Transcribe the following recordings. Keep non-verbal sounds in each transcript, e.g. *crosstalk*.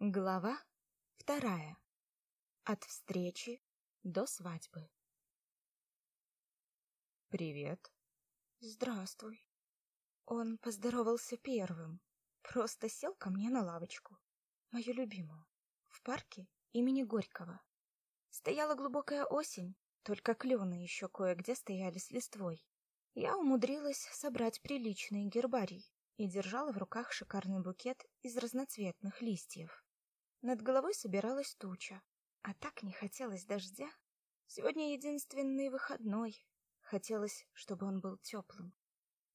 Глава вторая. От встречи до свадьбы. Привет. Здравствуй. Он поздоровался первым, просто сел ко мне на лавочку, мою любимую, в парке имени Горького. Стояла глубокая осень, только клены еще кое-где стояли с листвой. Я умудрилась собрать приличный гербарий и держала в руках шикарный букет из разноцветных листьев. Над головой собиралась туча, а так не хотелось дождя. Сегодня единственный выходной. Хотелось, чтобы он был теплым.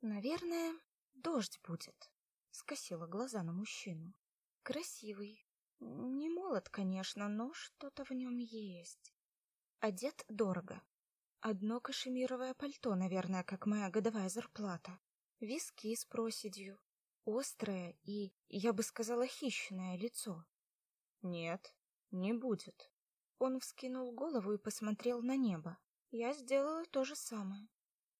Наверное, дождь будет. Скосила глаза на мужчину. Красивый. Не молод, конечно, но что-то в нем есть. Одет дорого. Одно кашемировое пальто, наверное, как моя годовая зарплата виски с проседью, острое и, я бы сказала, хищное лицо. Нет, не будет. Он вскинул голову и посмотрел на небо. Я сделала то же самое.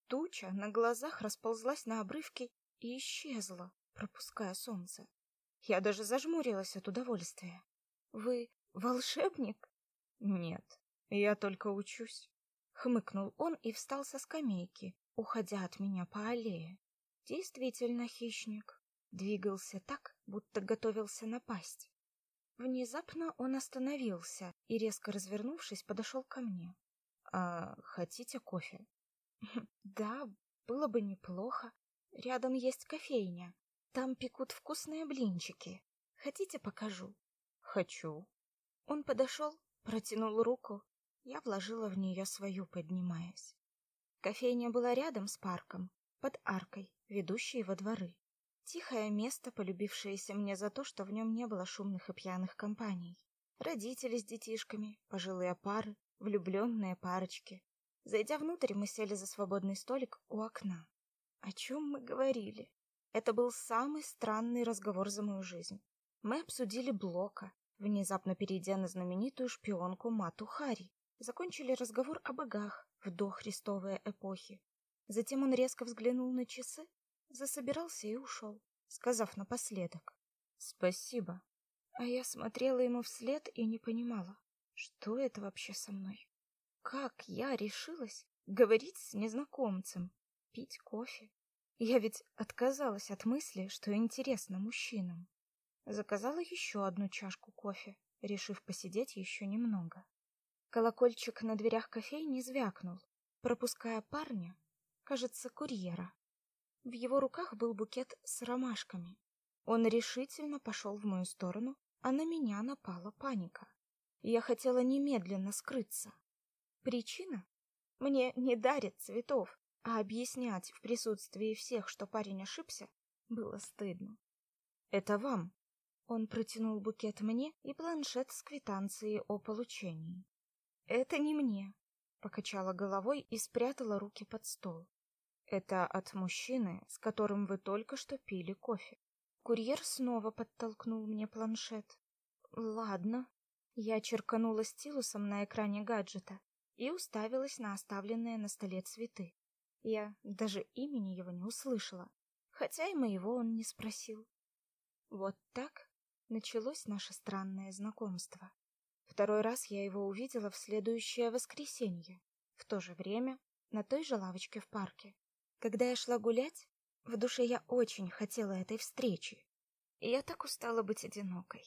Туча на глазах расползлась на обрывки и исчезла, пропуская солнце. Я даже зажмурилась от удовольствия. Вы волшебник? Нет, я только учусь. Хмыкнул он и встал со скамейки, уходя от меня по аллее. Действительно хищник. Двигался так, будто готовился напасть. Внезапно он остановился и, резко развернувшись, подошел ко мне. «А хотите кофе?» «Да, было бы неплохо. Рядом есть кофейня. Там пекут вкусные блинчики. Хотите, покажу?» «Хочу». Он подошел, протянул руку. Я вложила в нее свою, поднимаясь. Кофейня была рядом с парком, под аркой, ведущей во дворы. Тихое место, полюбившееся мне за то, что в нем не было шумных и пьяных компаний. Родители с детишками, пожилые пары, влюбленные парочки. Зайдя внутрь, мы сели за свободный столик у окна. О чем мы говорили? Это был самый странный разговор за мою жизнь. Мы обсудили Блока, внезапно перейдя на знаменитую шпионку Мату Хари. Закончили разговор о богах в дохристовые эпохи. Затем он резко взглянул на часы, засобирался и ушел, сказав напоследок «Спасибо». А я смотрела ему вслед и не понимала, что это вообще со мной. Как я решилась говорить с незнакомцем, пить кофе? Я ведь отказалась от мысли, что интересно мужчинам. Заказала еще одну чашку кофе, решив посидеть еще немного. Колокольчик на дверях кофейни звякнул, пропуская парня, кажется, курьера. В его руках был букет с ромашками. Он решительно пошел в мою сторону, а на меня напала паника. Я хотела немедленно скрыться. Причина? Мне не дарят цветов, а объяснять в присутствии всех, что парень ошибся, было стыдно. Это вам. Он протянул букет мне и планшет с квитанцией о получении. Это не мне, покачала головой и спрятала руки под стол. Это от мужчины, с которым вы только что пили кофе. Курьер снова подтолкнул мне планшет. Ладно. Я черканула стилусом на экране гаджета и уставилась на оставленные на столе цветы. Я даже имени его не услышала, хотя и моего он не спросил. Вот так началось наше странное знакомство. Второй раз я его увидела в следующее воскресенье, в то же время на той же лавочке в парке. Когда я шла гулять, в душе я очень хотела этой встречи. И я так устала быть одинокой.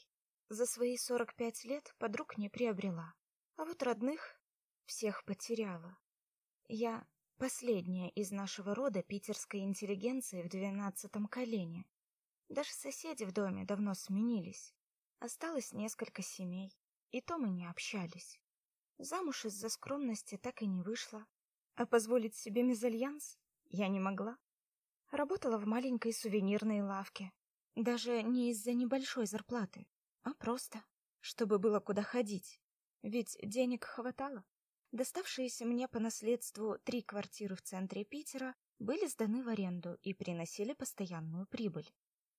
За свои сорок пять лет подруг не приобрела, а вот родных всех потеряла. Я последняя из нашего рода питерской интеллигенции в двенадцатом колене. Даже соседи в доме давно сменились. Осталось несколько семей, и то мы не общались. Замуж из-за скромности так и не вышла, а позволить себе мезальянс я не могла. Работала в маленькой сувенирной лавке. Даже не из-за небольшой зарплаты, а просто, чтобы было куда ходить. Ведь денег хватало. Доставшиеся мне по наследству три квартиры в центре Питера были сданы в аренду и приносили постоянную прибыль.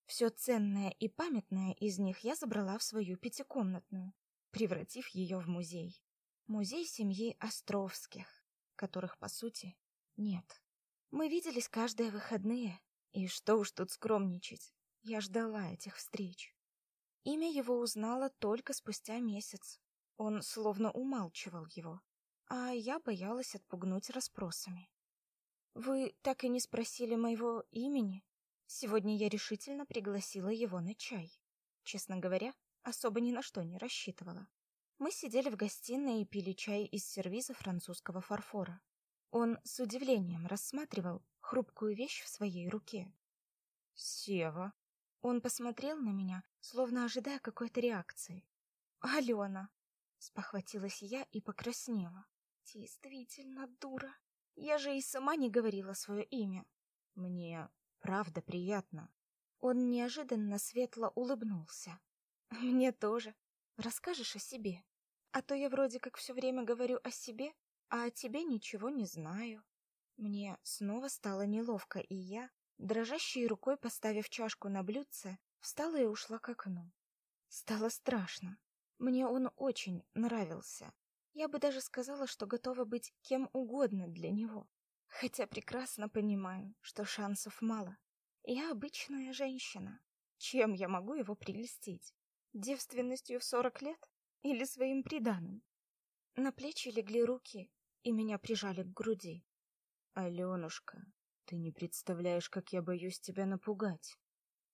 Все ценное и памятное из них я забрала в свою пятикомнатную, превратив ее в музей. Музей семьи Островских, которых, по сути, нет. Мы виделись каждые выходные, и что уж тут скромничать. Я ждала этих встреч. Имя его узнала только спустя месяц. Он словно умалчивал его, а я боялась отпугнуть расспросами. Вы так и не спросили моего имени? Сегодня я решительно пригласила его на чай. Честно говоря, особо ни на что не рассчитывала. Мы сидели в гостиной и пили чай из сервиза французского фарфора. Он с удивлением рассматривал хрупкую вещь в своей руке. «Сева!» Он посмотрел на меня, словно ожидая какой-то реакции. «Алена!» Спохватилась я и покраснела. «Действительно дура!» Я же и сама не говорила свое имя. Мне правда приятно. Он неожиданно светло улыбнулся. Мне тоже. Расскажешь о себе? А то я вроде как все время говорю о себе, а о тебе ничего не знаю. Мне снова стало неловко, и я, дрожащей рукой поставив чашку на блюдце, встала и ушла к окну. Стало страшно. Мне он очень нравился. Я бы даже сказала, что готова быть кем угодно для него. Хотя прекрасно понимаю, что шансов мало. Я обычная женщина. Чем я могу его прелестить? Девственностью в сорок лет? Или своим приданым? На плечи легли руки, и меня прижали к груди. Алёнушка, ты не представляешь, как я боюсь тебя напугать.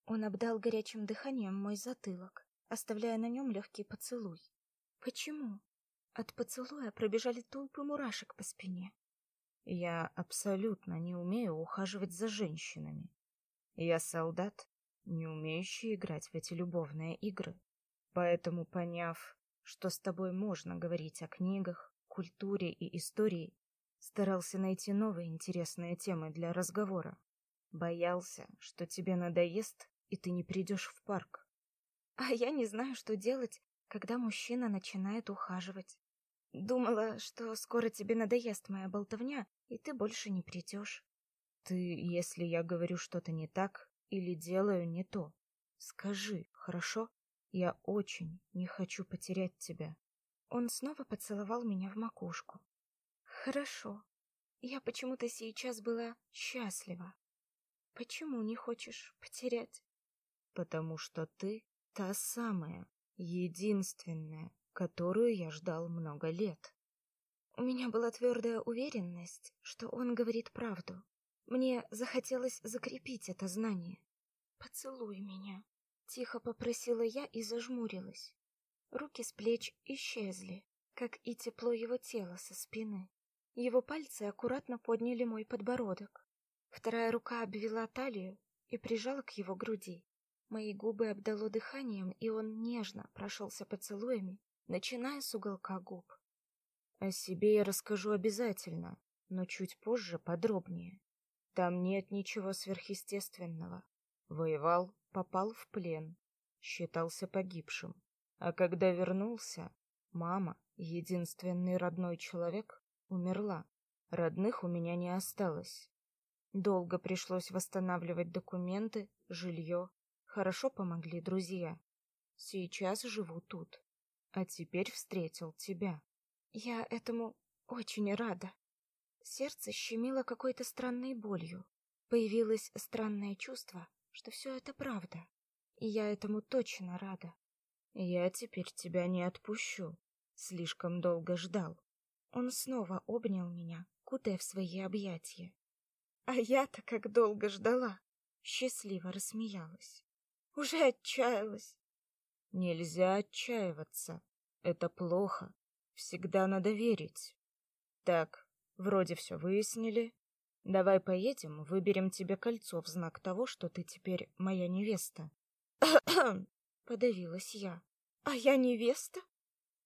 Он обдал горячим дыханием мой затылок, оставляя на нем легкий поцелуй. Почему? От поцелуя пробежали толпы мурашек по спине. Я абсолютно не умею ухаживать за женщинами. Я солдат, не умеющий играть в эти любовные игры. Поэтому, поняв, что с тобой можно говорить о книгах, культуре и истории, старался найти новые интересные темы для разговора. Боялся, что тебе надоест, и ты не придешь в парк. А я не знаю, что делать, когда мужчина начинает ухаживать. Думала, что скоро тебе надоест моя болтовня, и ты больше не придешь. Ты, если я говорю что-то не так или делаю не то, скажи, хорошо? Я очень не хочу потерять тебя. Он снова поцеловал меня в макушку. Хорошо. Я почему-то сейчас была счастлива. Почему не хочешь потерять? Потому что ты та самая, единственная, которую я ждал много лет. У меня была твердая уверенность, что он говорит правду. Мне захотелось закрепить это знание. «Поцелуй меня», — тихо попросила я и зажмурилась. Руки с плеч исчезли, как и тепло его тела со спины. Его пальцы аккуратно подняли мой подбородок. Вторая рука обвела талию и прижала к его груди. Мои губы обдало дыханием, и он нежно прошелся поцелуями начиная с уголка губ. О себе я расскажу обязательно, но чуть позже подробнее. Там нет ничего сверхъестественного. Воевал, попал в плен, считался погибшим. А когда вернулся, мама, единственный родной человек, умерла. Родных у меня не осталось. Долго пришлось восстанавливать документы, жилье. Хорошо помогли друзья. Сейчас живу тут а теперь встретил тебя. Я этому очень рада. Сердце щемило какой-то странной болью. Появилось странное чувство, что все это правда. И я этому точно рада. Я теперь тебя не отпущу. Слишком долго ждал. Он снова обнял меня, кутая в свои объятия. А я-то как долго ждала. Счастливо рассмеялась. Уже отчаялась. Нельзя отчаиваться. Это плохо. Всегда надо верить. Так, вроде все выяснили. Давай поедем, выберем тебе кольцо в знак того, что ты теперь моя невеста. *clears throat* Подавилась я. А я невеста?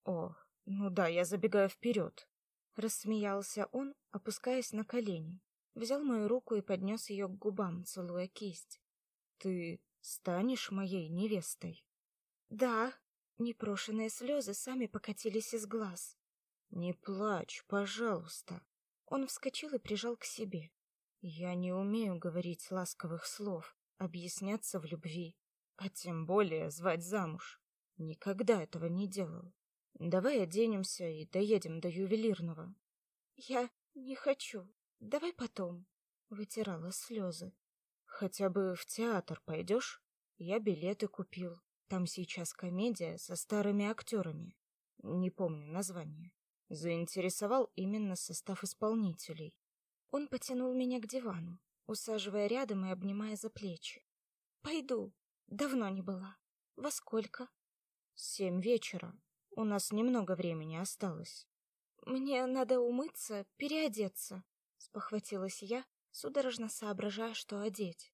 О, ну да, я забегаю вперед. Рассмеялся он, опускаясь на колени. Взял мою руку и поднес ее к губам, целуя кисть. Ты станешь моей невестой? Да, непрошенные слезы сами покатились из глаз. Не плачь, пожалуйста. Он вскочил и прижал к себе. Я не умею говорить ласковых слов, объясняться в любви, а тем более звать замуж. Никогда этого не делал. Давай оденемся и доедем до ювелирного. Я не хочу. Давай потом. Вытирала слезы. Хотя бы в театр пойдешь? Я билеты купил. Там сейчас комедия со старыми актерами. Не помню название. Заинтересовал именно состав исполнителей. Он потянул меня к дивану, усаживая рядом и обнимая за плечи. Пойду. Давно не была. Во сколько? Семь вечера. У нас немного времени осталось. Мне надо умыться, переодеться, спохватилась я, судорожно соображая, что одеть.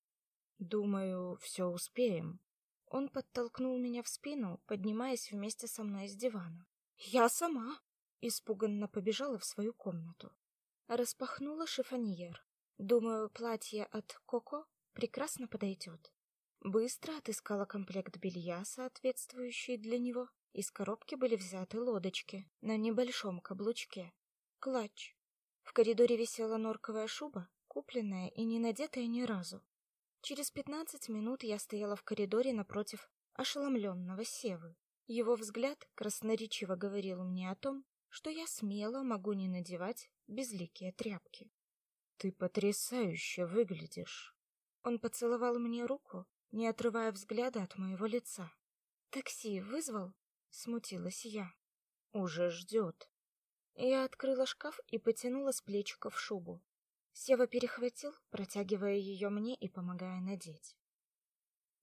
Думаю, все успеем. Он подтолкнул меня в спину, поднимаясь вместе со мной с дивана. Я сама испуганно побежала в свою комнату. Распахнула шифоньер. Думаю, платье от Коко прекрасно подойдет. Быстро отыскала комплект белья, соответствующий для него. Из коробки были взяты лодочки на небольшом каблучке. Клатч. В коридоре висела норковая шуба, купленная и не надетая ни разу. Через пятнадцать минут я стояла в коридоре напротив ошеломленного Севы. Его взгляд красноречиво говорил мне о том, что я смело могу не надевать безликие тряпки. Ты потрясающе выглядишь. Он поцеловал мне руку, не отрывая взгляда от моего лица. Такси вызвал? смутилась я. Уже ждет. Я открыла шкаф и потянула с плечиков шубу. Сева перехватил, протягивая ее мне и помогая надеть.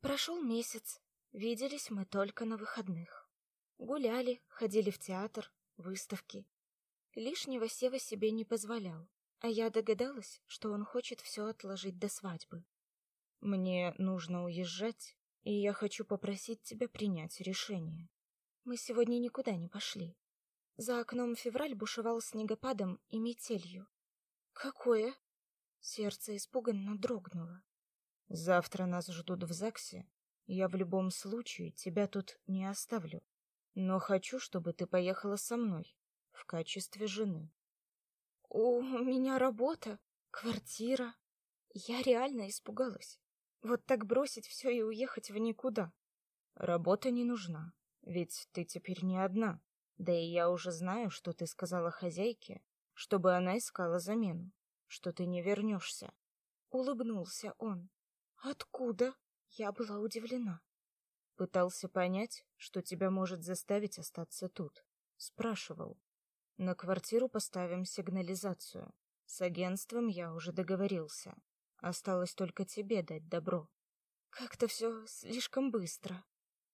Прошел месяц. Виделись мы только на выходных. Гуляли, ходили в театр, выставки. Лишнего Сева себе не позволял, а я догадалась, что он хочет все отложить до свадьбы. Мне нужно уезжать, и я хочу попросить тебя принять решение. Мы сегодня никуда не пошли. За окном февраль бушевал снегопадом и метелью. Какое? Сердце испуганно дрогнуло. Завтра нас ждут в ЗАГСе. Я в любом случае тебя тут не оставлю. Но хочу, чтобы ты поехала со мной в качестве жены. У меня работа, квартира. Я реально испугалась. Вот так бросить все и уехать в никуда. Работа не нужна, ведь ты теперь не одна. Да и я уже знаю, что ты сказала хозяйке, чтобы она искала замену что ты не вернешься. Улыбнулся он. Откуда? Я была удивлена. Пытался понять, что тебя может заставить остаться тут. Спрашивал. На квартиру поставим сигнализацию. С агентством я уже договорился. Осталось только тебе дать добро. Как-то все слишком быстро.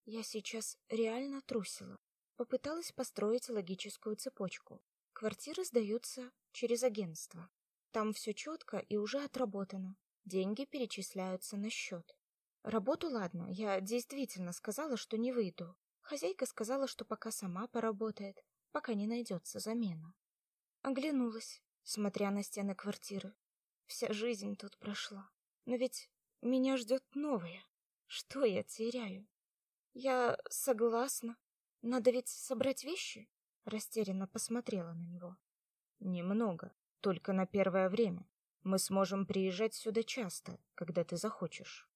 Я сейчас реально трусила. Попыталась построить логическую цепочку. Квартиры сдаются через агентство. Там все четко и уже отработано. Деньги перечисляются на счет. Работу ладно, я действительно сказала, что не выйду. Хозяйка сказала, что пока сама поработает, пока не найдется замена. Оглянулась, смотря на стены квартиры. Вся жизнь тут прошла. Но ведь меня ждет новое. Что я теряю? Я согласна. Надо ведь собрать вещи. Растерянно посмотрела на него. Немного. Только на первое время. Мы сможем приезжать сюда часто, когда ты захочешь.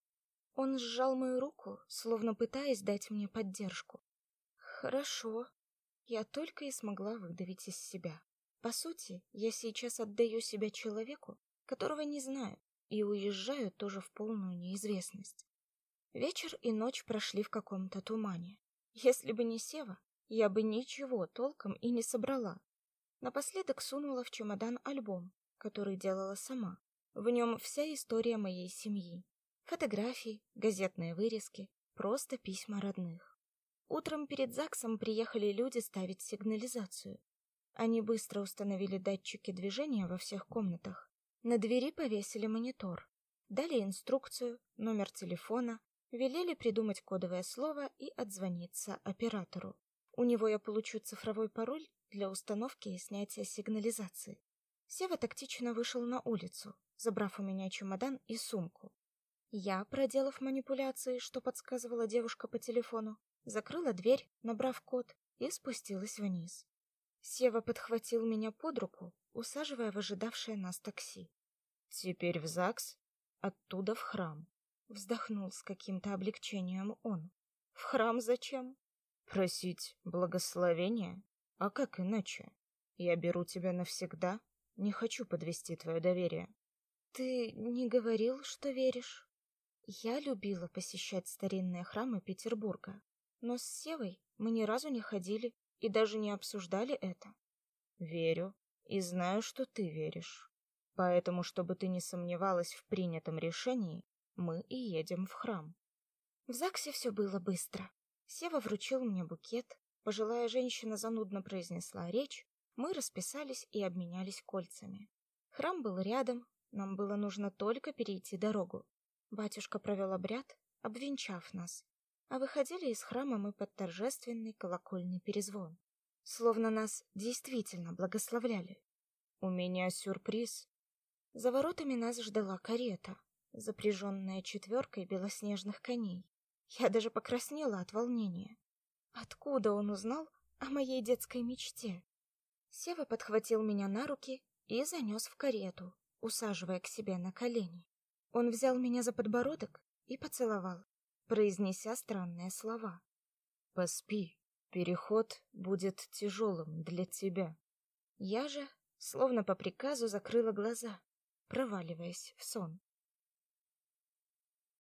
Он сжал мою руку, словно пытаясь дать мне поддержку. Хорошо. Я только и смогла выдавить из себя. По сути, я сейчас отдаю себя человеку, которого не знаю, и уезжаю тоже в полную неизвестность. Вечер и ночь прошли в каком-то тумане. Если бы не Сева, я бы ничего толком и не собрала. Напоследок сунула в чемодан альбом, который делала сама. В нем вся история моей семьи. Фотографии, газетные вырезки, просто письма родных. Утром перед ЗАГСом приехали люди ставить сигнализацию. Они быстро установили датчики движения во всех комнатах. На двери повесили монитор. Дали инструкцию, номер телефона, велели придумать кодовое слово и отзвониться оператору. У него я получу цифровой пароль для установки и снятия сигнализации. Сева тактично вышел на улицу, забрав у меня чемодан и сумку. Я, проделав манипуляции, что подсказывала девушка по телефону, закрыла дверь, набрав код, и спустилась вниз. Сева подхватил меня под руку, усаживая в ожидавшее нас такси. Теперь в ЗАГС, оттуда в храм. Вздохнул с каким-то облегчением он. В храм зачем? Просить благословения? А как иначе? Я беру тебя навсегда, не хочу подвести твое доверие. Ты не говорил, что веришь? Я любила посещать старинные храмы Петербурга. Но с Севой мы ни разу не ходили и даже не обсуждали это. Верю и знаю, что ты веришь. Поэтому, чтобы ты не сомневалась в принятом решении, мы и едем в храм. В ЗАГСе все было быстро. Сева вручил мне букет, пожилая женщина занудно произнесла речь, мы расписались и обменялись кольцами. Храм был рядом, нам было нужно только перейти дорогу. Батюшка провел обряд, обвенчав нас, а выходили из храма мы под торжественный колокольный перезвон, словно нас действительно благословляли. У меня сюрприз. За воротами нас ждала карета, запряженная четверкой белоснежных коней. Я даже покраснела от волнения. Откуда он узнал о моей детской мечте? Сева подхватил меня на руки и занес в карету, усаживая к себе на колени. Он взял меня за подбородок и поцеловал, произнеся странные слова. «Поспи, переход будет тяжелым для тебя». Я же, словно по приказу, закрыла глаза, проваливаясь в сон.